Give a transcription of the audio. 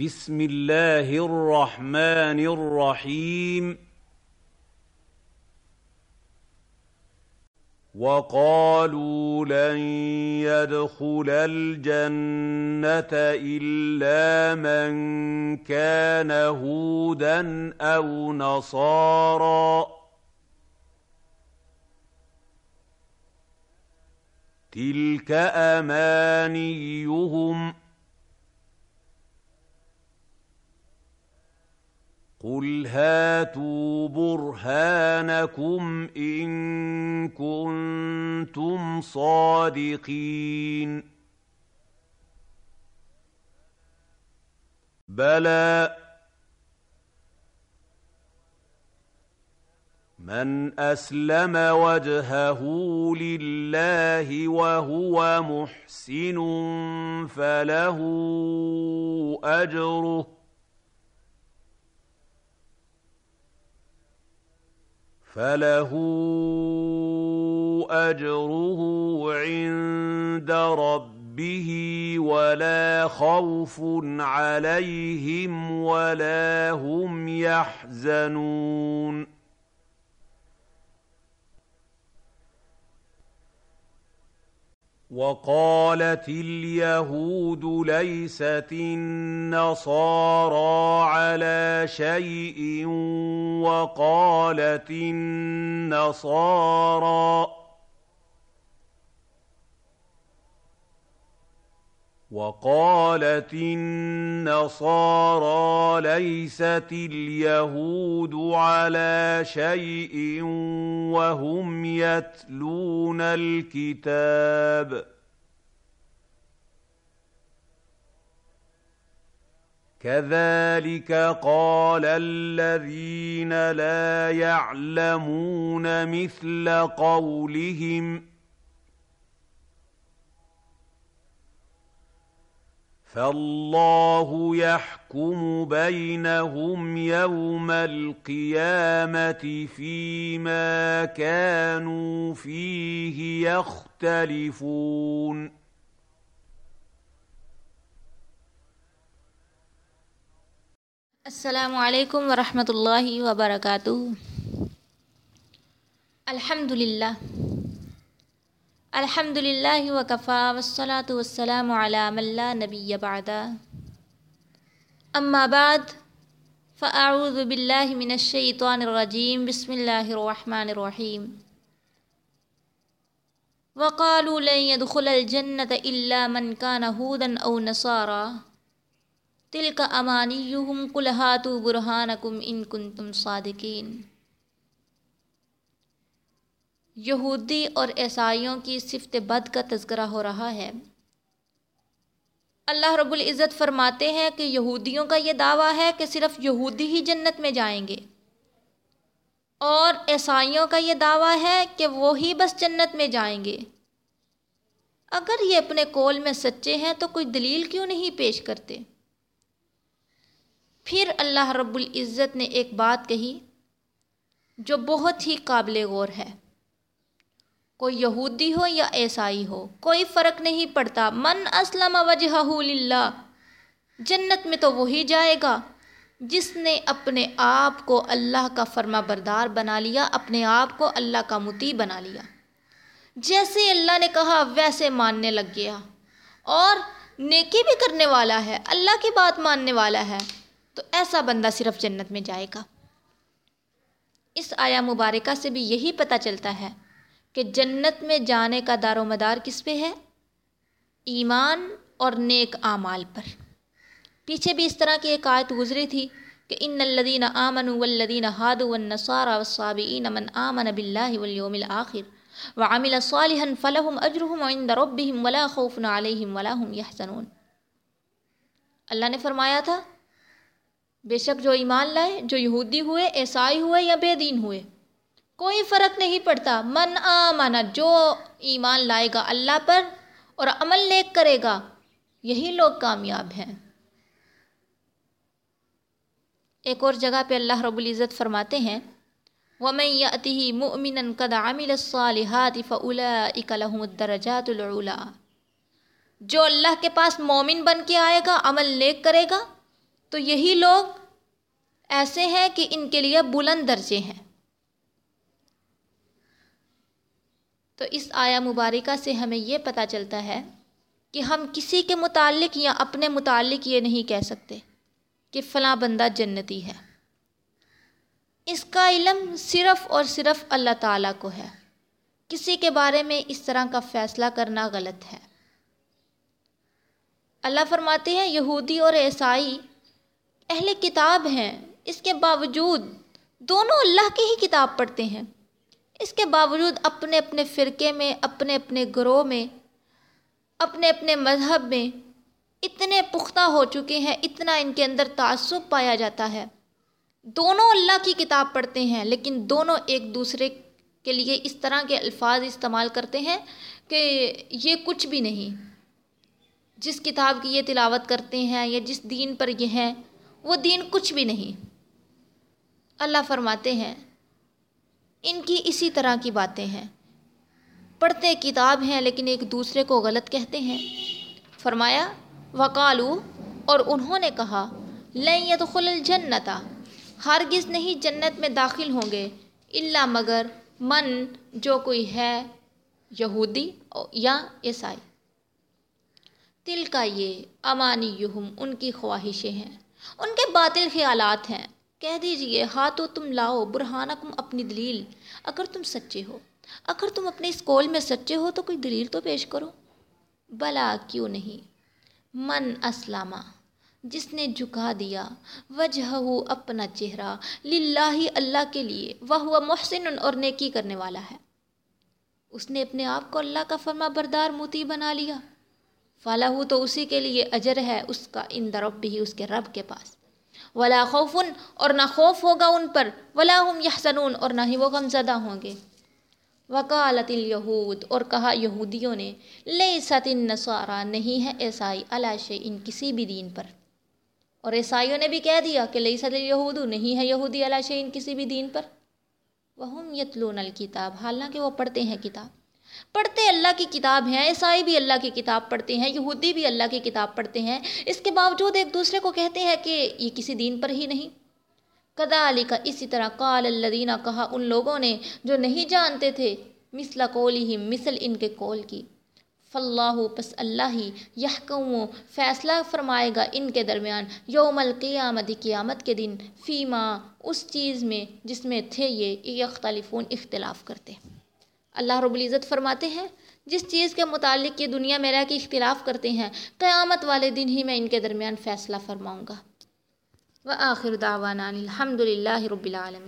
بسم الله الرحمن الرحيم وقالوا لن يدخل الجنة إلا من كان هودا أو نصارا تلك أمانيهم ۖ قل هاتوا برهانكم ان كنتم صادقين بلى من اسلم وجهه لله وهو محسن فله اجره فله اجره عند ربه ولا خوف عليهم ولا هم يحزنون وقالت اليهود ليست النصارى على شيء وقالت النصارى وقالت النصارى ليست اليهود على شيء وهم يتلون الكتاب. كذلك قال الذين لا يعلمون مثل قولهم ۖ فالله يحكم بينهم يوم القيامه فيما كانوا فيه يختلفون. السلام علیکم ورحمۃ اللہ وبرکاتہ الحمد للہ الحمد للہ وکفا وسلاۃ والسلام علی من لا نبی بعد. اما بعد، فاعوذ باللہ من الشیطان الرجیم، بسم اللہ الرحمن الرحیم. وقالوا لن يدخل الجنة الا من كان هودا او نصارى تل کا امانی یوہم کلحات برہان کم ان یہودی اور عیسائیوں کی صفت بد کا تذکرہ ہو رہا ہے۔ اللہ رب العزت فرماتے ہیں کہ یہودیوں کا یہ دعویٰ ہے کہ صرف یہودی ہی جنت میں جائیں گے۔ اور عیسائیوں کا یہ دعویٰ ہے کہ وہی بس جنت میں جائیں گے۔ اگر یہ اپنے کول میں سچے ہیں تو کوئی دلیل کیوں نہیں پیش کرتے؟ پھر اللہ رب العزت نے ایک بات کہی جو بہت ہی قابل غور ہے۔ کوئی یہودی ہو یا عیسائی ہو، کوئی فرق نہیں پڑتا۔ من اسلم وجہ للہ، جنت میں تو وہی جائے گا۔ جس نے اپنے آپ کو اللہ کا فرما بردار بنا لیا، اپنے آپ کو اللہ کا متی بنا لیا۔ جیسے اللہ نے کہا، ویسے ماننے لگ گیا۔ اور نیکی بھی کرنے والا ہے، اللہ کی بات ماننے والا ہے۔ تو ایسا بندہ صرف جنت میں جائے گا۔ اس آیا مبارکہ سے بھی یہی پتہ چلتا ہے۔ کہ جنت میں جانے کا دار و مدار کس پہ ہے؟ ایمان اور نیک اعمال پر۔ پیچھے بھی اس طرح کی ایک آیت گزری تھی کہ ان الدین آمن والذین ہاد والنصارى والصابئین من آمن باللہ والیوم الآخر وعمل صالحا فلهم اجرهم عند ربهم ولا خوف عليهم ولا هم يحزنون اللہ نے فرمایا تھا، بے شک جو ایمان لائے، جو یہودی ہوئے، عیسائی ہوئے یا بے دین ہوئے کوئی فرق نہیں پڑتا۔ من آمانا جو ایمان لائے گا اللہ پر اور عمل نیک کرے گا، یہی لوگ کامیاب ہیں۔ ایک اور جگہ پہ اللہ رب العزت فرماتے ہیں، وَمَن يَأْتِهِ مُؤْمِنًا قَدْ عَمِلَ الصَّالِحَاتِ فَأُولَئِكَ لَهُمُ الدَّرَجَاتُ الْعُلَى۔ جو اللہ کے پاس مومن بن کے آئے گا، عمل نیک کرے گا، تو یہی لوگ ایسے ہیں کہ ان کے لیے بلند درجے ہیں۔ تو اس آیا مبارکہ سے ہمیں یہ پتہ چلتا ہے کہ ہم کسی کے متعلق یا اپنے متعلق یہ نہیں کہہ سکتے کہ فلاں بندہ جنتی ہے۔ اس کا علم صرف اور صرف اللہ تعالیٰ کو ہے۔ کسی کے بارے میں اس طرح کا فیصلہ کرنا غلط ہے۔ اللہ فرماتے ہیں، یہودی اور عیسائی اہل کتاب ہیں۔ اس کے باوجود دونوں اللہ کی ہی کتاب پڑھتے ہیں۔ اس کے باوجود اپنے اپنے فرقے میں، اپنے اپنے گروہ میں، اپنے اپنے مذہب میں اتنے پختہ ہو چکے ہیں، اتنا ان کے اندر تعصب پایا جاتا ہے۔ دونوں اللہ کی کتاب پڑھتے ہیں، لیکن دونوں ایک دوسرے کے لیے اس طرح کے الفاظ استعمال کرتے ہیں کہ یہ کچھ بھی نہیں۔ جس کتاب کی یہ تلاوت کرتے ہیں یا جس دین پر یہ ہیں، وہ دین کچھ بھی نہیں۔ اللہ فرماتے ہیں ان کی اسی طرح کی باتیں ہیں۔ پڑھتے کتاب ہیں لیکن ایک دوسرے کو غلط کہتے ہیں۔ فرمایا وکالو اور انہوں نے کہا لیں یدخل الجنتا ہرگز نہیں جنت میں داخل ہوں گے اللہ مگر من جو کوئی ہے، یہودی یا عیسائی۔ تل کا یہ امانی ان کی خواہشیں ہیں۔ ان کے باطل خیالات ہیں۔ کہہ دیجیے ہاں تو تم لاؤ، برہانکم اپنی دلیل۔ اگر تم سچے ہو، اگر تم اپنے اس کول میں سچے ہو، تو کوئی دلیل تو پیش کرو۔ بلا کیوں نہیں؟ من اسلامہ جس نے جھکا دیا وجہ اپنا چہرہ للہ اللہ کے لیے وہ محسن اور نیکی کرنے والا ہے۔ اس نے اپنے آپ کو اللہ کا فرما بردار موتی بنا لیا۔ فلاح تو اسی کے لیے اجر ہے، اس کا ان درب بھی اس کے رب کے پاس۔ ولا خوفن اور نہ خوف ہوگا ان پر، ولا ہم یحسنون اور نہ ہی وہ غم زدہ ہوں گے۔ وکالت الیہود اور کہا یہودیوں نے لے ست نصارہ نہیں ہے عیسائی علاش ان کسی بھی دین پر۔ اور عیسائیوں نے بھی کہہ دیا کہ لئی ست یہود نہیں ہے یہودی علاش ان کسی بھی دین پر۔ وہ یتلون الکتاب، حالانکہ وہ پڑھتے ہیں کتاب۔ پڑھتے اللہ کی کتاب ہیں، عیسائی بھی اللہ کی کتاب پڑھتے ہیں، یہودی بھی اللہ کی کتاب پڑھتے ہیں۔ اس کے باوجود ایک دوسرے کو کہتے ہیں کہ یہ کسی دین پر ہی نہیں۔ کدا علی کا اسی طرح قال الدینہ کہا ان لوگوں نے جو نہیں جانتے تھے مثلا کول ہی مثل ان کے کول کی۔ فلاح پس اللہ ہی یہ فیصلہ فرمائے گا ان کے درمیان۔ یوم القیامت، قیامت کے دن، فیما، اس چیز میں جس میں تھے یہ اختلفون اختلاف کرتے۔ اللہ رب العزت فرماتے ہیں، جس چیز کے متعلق یہ دنیا میرا کہ کے اختلاف کرتے ہیں، قیامت والے دن ہی میں ان کے درمیان فیصلہ فرماؤں گا۔ و آخر دعوانا الحمد للہ رب العالمین۔